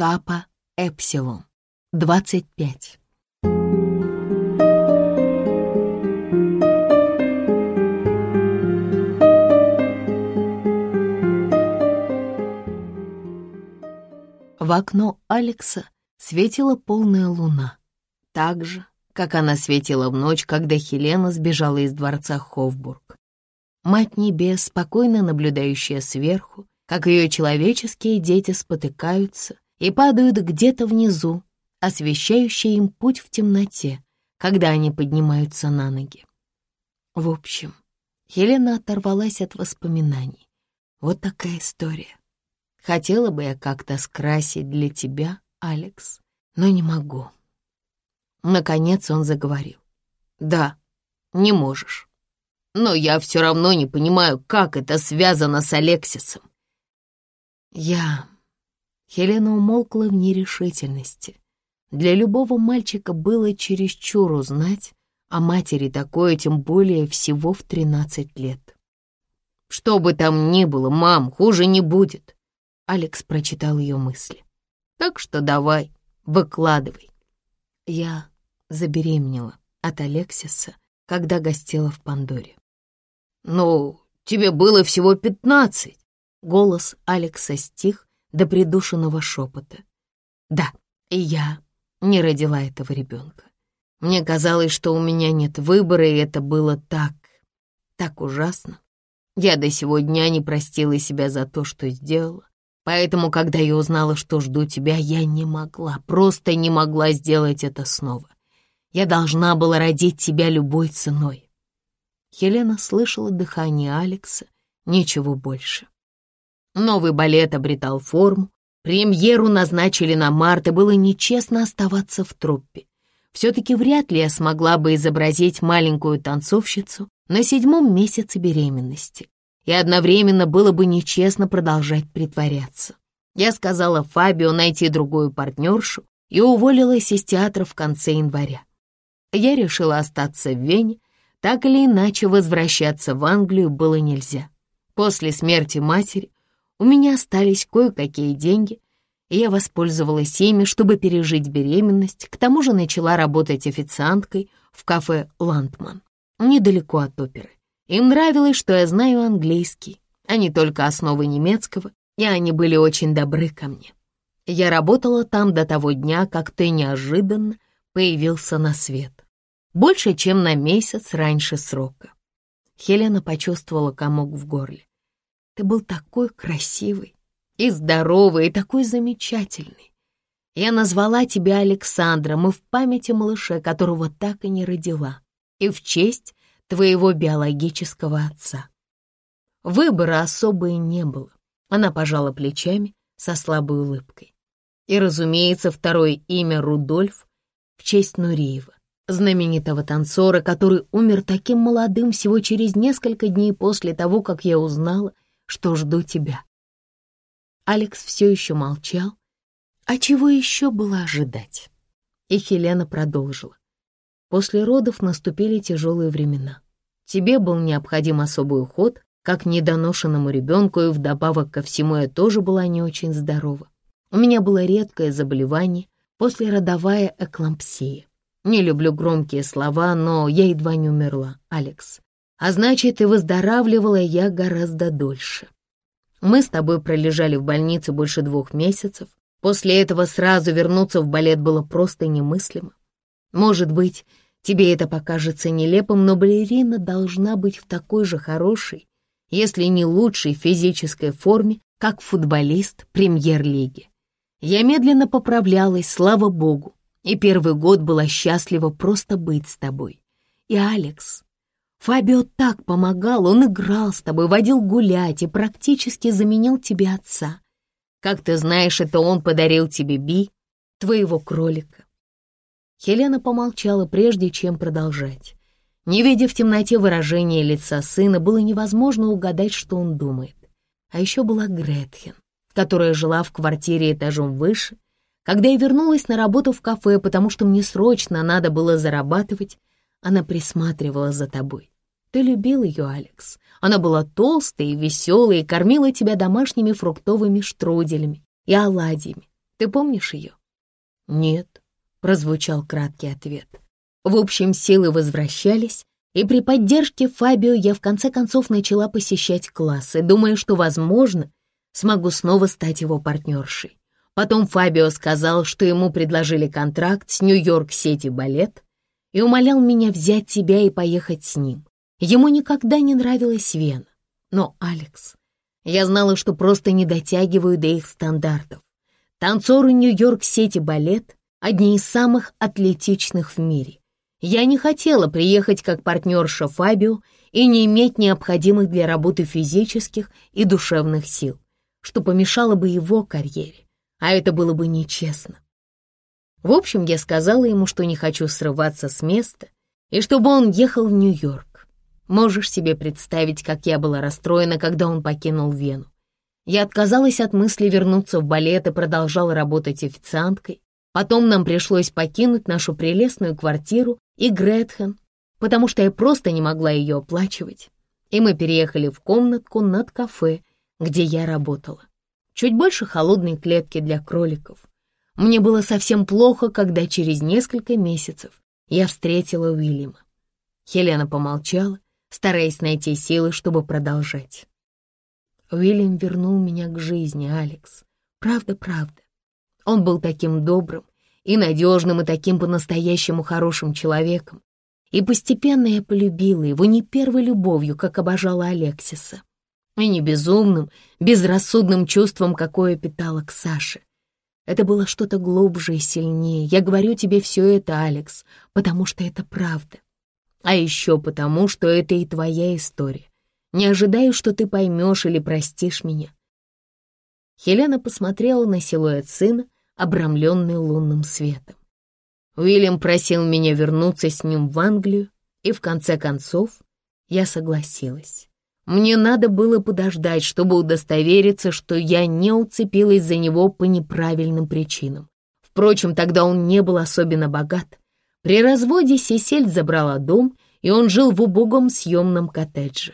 Капа Эпсилон. 25. В окно Алекса светила полная луна, так же, как она светила в ночь, когда Хелена сбежала из дворца Хофбург. Мать Небес, спокойно наблюдающая сверху, как ее человеческие дети спотыкаются и падают где-то внизу, освещающая им путь в темноте, когда они поднимаются на ноги. В общем, Хелена оторвалась от воспоминаний. Вот такая история. Хотела бы я как-то скрасить для тебя, Алекс, но не могу. Наконец он заговорил. Да, не можешь. Но я все равно не понимаю, как это связано с Алексисом. Я... Хелена умолкла в нерешительности. Для любого мальчика было чересчур узнать о матери такое, тем более всего в тринадцать лет. «Что бы там ни было, мам, хуже не будет», — Алекс прочитал ее мысли. «Так что давай, выкладывай». Я забеременела от Алексиса, когда гостила в Пандоре. «Ну, тебе было всего пятнадцать!» Голос Алекса стих до придушенного шепота. «Да, и я не родила этого ребенка. Мне казалось, что у меня нет выбора, и это было так, так ужасно. Я до сего дня не простила себя за то, что сделала. Поэтому, когда я узнала, что жду тебя, я не могла, просто не могла сделать это снова. Я должна была родить тебя любой ценой. Хелена слышала дыхание Алекса, ничего больше. Новый балет обретал форму, премьеру назначили на март, и было нечестно оставаться в труппе. Все-таки вряд ли я смогла бы изобразить маленькую танцовщицу на седьмом месяце беременности, и одновременно было бы нечестно продолжать притворяться. Я сказала Фабио найти другую партнершу и уволилась из театра в конце января. Я решила остаться в Вене, так или иначе возвращаться в Англию было нельзя. После смерти матери у меня остались кое-какие деньги, и я воспользовалась ими, чтобы пережить беременность, к тому же начала работать официанткой в кафе «Ландман», недалеко от оперы. Им нравилось, что я знаю английский, а не только основы немецкого, и они были очень добры ко мне. Я работала там до того дня, как ты неожиданно появился на свет больше, чем на месяц раньше срока. Хелена почувствовала комок в горле. Ты был такой красивый и здоровый, и такой замечательный. Я назвала тебя Александром и в памяти малыша, которого так и не родила, и в честь твоего биологического отца. Выбора особо и не было. Она пожала плечами со слабой улыбкой. И, разумеется, второе имя Рудольф в честь Нуриева знаменитого танцора, который умер таким молодым всего через несколько дней после того, как я узнала, что жду тебя. Алекс все еще молчал. А чего еще было ожидать? И Хелена продолжила. После родов наступили тяжелые времена. Тебе был необходим особый уход, как недоношенному ребенку, и вдобавок ко всему я тоже была не очень здорова. У меня было редкое заболевание, послеродовая эклампсия. Не люблю громкие слова, но я едва не умерла, Алекс. А значит, и выздоравливала я гораздо дольше. Мы с тобой пролежали в больнице больше двух месяцев. После этого сразу вернуться в балет было просто немыслимо. Может быть, тебе это покажется нелепым, но балерина должна быть в такой же хорошей, если не лучшей физической форме, как футболист премьер-лиги. Я медленно поправлялась, слава богу, и первый год была счастлива просто быть с тобой. И Алекс, Фабио так помогал, он играл с тобой, водил гулять и практически заменил тебе отца. Как ты знаешь, это он подарил тебе Би, твоего кролика. Хелена помолчала, прежде чем продолжать. Не видя в темноте выражения лица сына, было невозможно угадать, что он думает. А еще была Гретхен, которая жила в квартире этажом выше когда я вернулась на работу в кафе, потому что мне срочно надо было зарабатывать, она присматривала за тобой. Ты любил ее, Алекс. Она была толстой и веселой и кормила тебя домашними фруктовыми штруделями и оладьями. Ты помнишь ее?» «Нет», — прозвучал краткий ответ. В общем, силы возвращались, и при поддержке Фабио я в конце концов начала посещать классы, думая, что, возможно, смогу снова стать его партнершей. Потом Фабио сказал, что ему предложили контракт с Нью-Йорк-Сити Балет и умолял меня взять тебя и поехать с ним. Ему никогда не нравилась Вена. Но, Алекс, я знала, что просто не дотягиваю до их стандартов. Танцоры Нью-Йорк-Сити Балет — одни из самых атлетичных в мире. Я не хотела приехать как партнерша Фабио и не иметь необходимых для работы физических и душевных сил, что помешало бы его карьере, а это было бы нечестно. В общем, я сказала ему, что не хочу срываться с места и чтобы он ехал в Нью-Йорк. Можешь себе представить, как я была расстроена, когда он покинул Вену. Я отказалась от мысли вернуться в балет и продолжала работать официанткой. Потом нам пришлось покинуть нашу прелестную квартиру и Гретхен, потому что я просто не могла ее оплачивать. И мы переехали в комнатку над кафе, где я работала. Чуть больше холодной клетки для кроликов. Мне было совсем плохо, когда через несколько месяцев я встретила Уильяма. Хелена помолчала, стараясь найти силы, чтобы продолжать. Уильям вернул меня к жизни, Алекс. Правда, правда. Он был таким добрым, и надежным, и таким по-настоящему хорошим человеком. И постепенно я полюбила его не первой любовью, как обожала Алексиса, и не безумным, безрассудным чувством, какое питала к Саше. Это было что-то глубже и сильнее. Я говорю тебе все это, Алекс, потому что это правда. А еще потому, что это и твоя история. Не ожидаю, что ты поймешь или простишь меня. Хелена посмотрела на силуэт сына, обрамленный лунным светом. Уильям просил меня вернуться с ним в Англию, и в конце концов я согласилась. Мне надо было подождать, чтобы удостовериться, что я не уцепилась за него по неправильным причинам. Впрочем, тогда он не был особенно богат. При разводе Сесель забрала дом, и он жил в убогом съемном коттедже.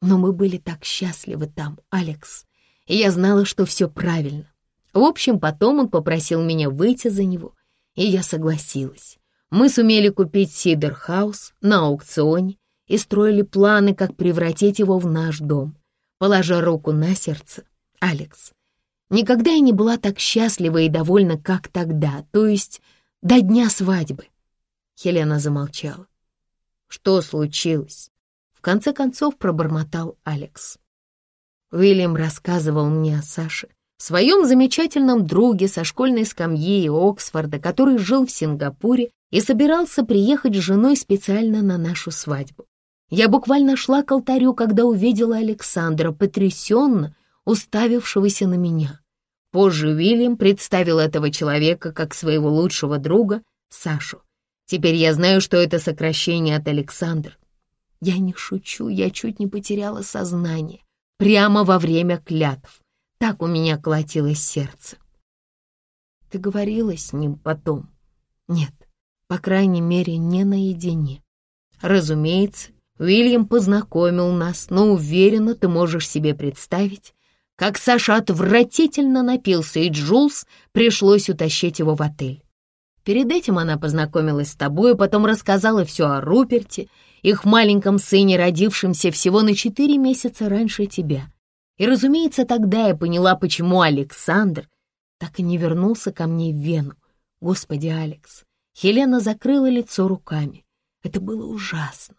Но мы были так счастливы там, Алекс, и я знала, что все правильно. В общем, потом он попросил меня выйти за него, и я согласилась. Мы сумели купить Сидер-хаус на аукционе и строили планы, как превратить его в наш дом. Положа руку на сердце, Алекс, никогда я не была так счастлива и довольна, как тогда, то есть до дня свадьбы. Хелена замолчала. Что случилось? В конце концов пробормотал Алекс. Уильям рассказывал мне о Саше, своем замечательном друге со школьной скамьи Оксфорда, который жил в Сингапуре и собирался приехать с женой специально на нашу свадьбу. Я буквально шла к алтарю, когда увидела Александра, потрясенно уставившегося на меня. Позже Уильям представил этого человека как своего лучшего друга, Сашу. Теперь я знаю, что это сокращение от Александр. Я не шучу, я чуть не потеряла сознание прямо во время клятв. Так у меня колотилось сердце. Ты говорила с ним потом? Нет, по крайней мере, не наедине. Разумеется, Уильям познакомил нас, но уверенно ты можешь себе представить, как Саша отвратительно напился, и Джулс пришлось утащить его в отель. Перед этим она познакомилась с тобой, потом рассказала все о Руперте, их маленьком сыне, родившемся всего на четыре месяца раньше тебя. И, разумеется, тогда я поняла, почему Александр так и не вернулся ко мне в Вену. Господи, Алекс, Хелена закрыла лицо руками. Это было ужасно,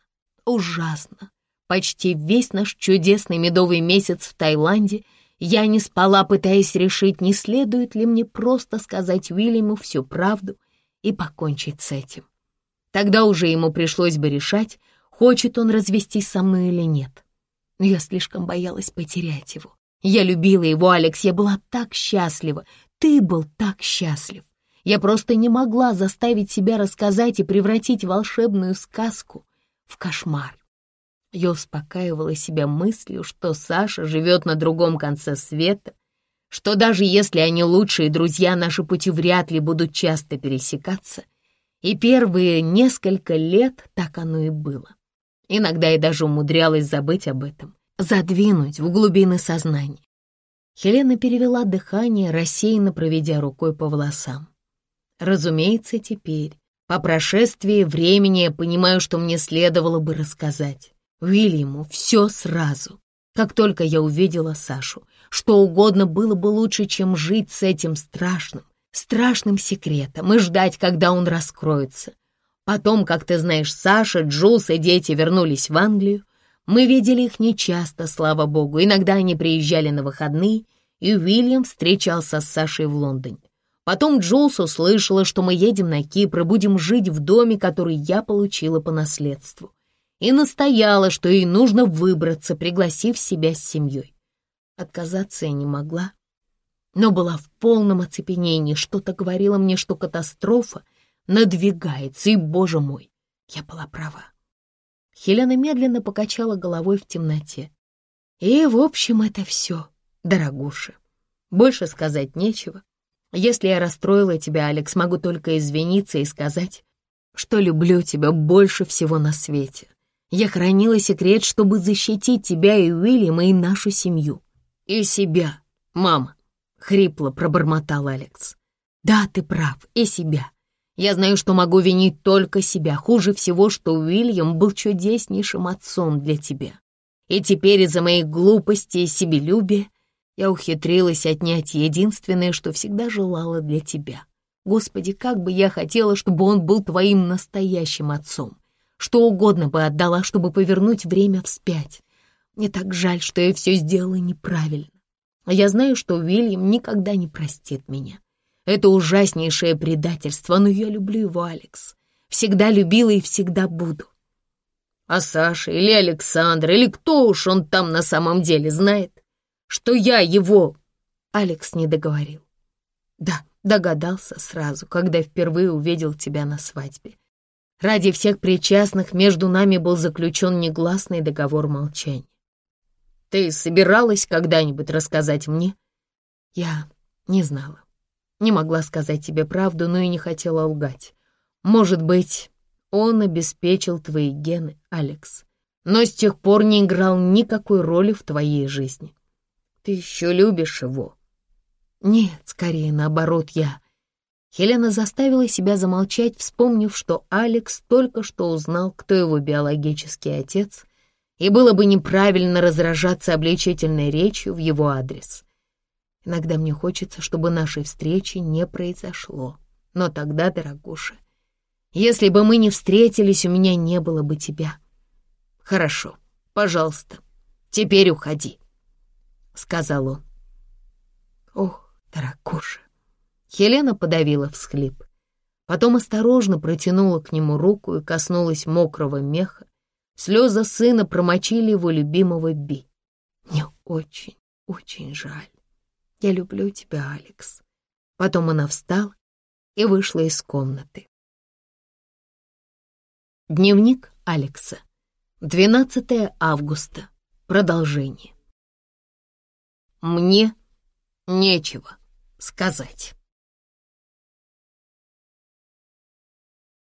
ужасно. Почти весь наш чудесный медовый месяц в Таиланде я не спала, пытаясь решить, не следует ли мне просто сказать Уильяму всю правду и покончить с этим. Тогда уже ему пришлось бы решать, хочет он развестись со мной или нет но я слишком боялась потерять его. Я любила его, Алекс, я была так счастлива. Ты был так счастлив. Я просто не могла заставить себя рассказать и превратить волшебную сказку в кошмар. Я успокаивала себя мыслью, что Саша живет на другом конце света, что даже если они лучшие друзья, наши пути вряд ли будут часто пересекаться. И первые несколько лет так оно и было. Иногда я даже умудрялась забыть об этом, задвинуть в глубины сознания. Хелена перевела дыхание, рассеянно проведя рукой по волосам. Разумеется, теперь, по прошествии времени, я понимаю, что мне следовало бы рассказать Уильяму все сразу. Как только я увидела Сашу, что угодно было бы лучше, чем жить с этим страшным, страшным секретом и ждать, когда он раскроется. Потом, как ты знаешь, Саша, Джулс и дети вернулись в Англию. Мы видели их нечасто, слава богу. Иногда они приезжали на выходные, и Уильям встречался с Сашей в Лондоне. Потом Джулс услышала, что мы едем на Кипр и будем жить в доме, который я получила по наследству. И настояла, что ей нужно выбраться, пригласив себя с семьей. Отказаться я не могла, но была в полном оцепенении. Что-то говорило мне, что катастрофа надвигается, и, боже мой, я была права. Хелена медленно покачала головой в темноте. И, в общем, это все, дорогуша. Больше сказать нечего. Если я расстроила тебя, Алекс, могу только извиниться и сказать, что люблю тебя больше всего на свете. Я хранила секрет, чтобы защитить тебя и Уильяма, и нашу семью. И себя, мама, — хрипло пробормотал Алекс. Да, ты прав, и себя. Я знаю, что могу винить только себя. Хуже всего, что Уильям был чудеснейшим отцом для тебя. И теперь из-за моей глупости и себелюбия я ухитрилась отнять единственное, что всегда желала для тебя. Господи, как бы я хотела, чтобы он был твоим настоящим отцом. Что угодно бы отдала, чтобы повернуть время вспять. Мне так жаль, что я все сделала неправильно. Я знаю, что Уильям никогда не простит меня. Это ужаснейшее предательство, но я люблю его, Алекс. Всегда любила и всегда буду. А Саша или Александр, или кто уж он там на самом деле знает, что я его... Алекс не договорил. Да, догадался сразу, когда впервые увидел тебя на свадьбе. Ради всех причастных между нами был заключен негласный договор молчания. Ты собиралась когда-нибудь рассказать мне? Я не знала. Не могла сказать тебе правду, но и не хотела лгать. Может быть, он обеспечил твои гены, Алекс, но с тех пор не играл никакой роли в твоей жизни. Ты еще любишь его? Нет, скорее наоборот, я... Хелена заставила себя замолчать, вспомнив, что Алекс только что узнал, кто его биологический отец, и было бы неправильно разражаться обличительной речью в его адрес. Иногда мне хочется, чтобы нашей встречи не произошло. Но тогда, дорогуша, если бы мы не встретились, у меня не было бы тебя. Хорошо, пожалуйста, теперь уходи, — сказал он. Ох, дорогуша. Хелена подавила всхлип. Потом осторожно протянула к нему руку и коснулась мокрого меха. Слезы сына промочили его любимого Би. Мне очень, очень жаль. Я люблю тебя, Алекс. Потом она встала и вышла из комнаты. Дневник Алекса. 12 августа. Продолжение. Мне нечего сказать.